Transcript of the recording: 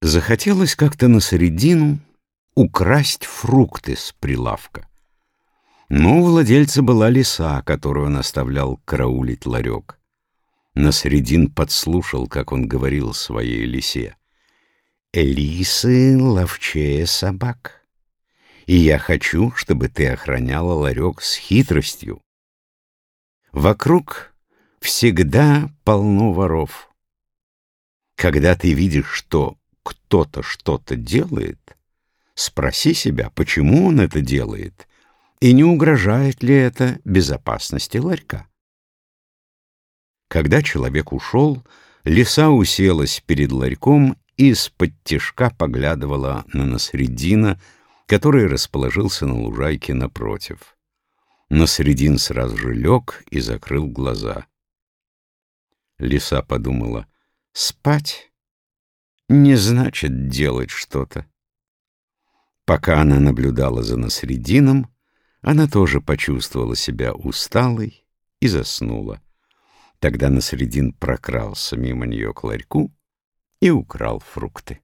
Захотелось как-то на середину украсть фрукты с прилавка. Но у владельца была лиса, которую он оставлял караулить ларек. Насредин подслушал, как он говорил своей лисе. «Лисы ловчее собак, и я хочу, чтобы ты охраняла ларек с хитростью. Вокруг всегда полно воров. Когда ты видишь, что кто-то что-то делает, спроси себя, почему он это делает, и не угрожает ли это безопасности ларька. Когда человек ушел, лиса уселась перед ларьком и из-под тишка поглядывала на Насредина, который расположился на лужайке напротив. Насредин сразу же лег и закрыл глаза. Лиса подумала, спать не значит делать что-то. Пока она наблюдала за Насредином, она тоже почувствовала себя усталой и заснула. Тогда Насредин прокрался мимо нее к ларьку и украл фрукты.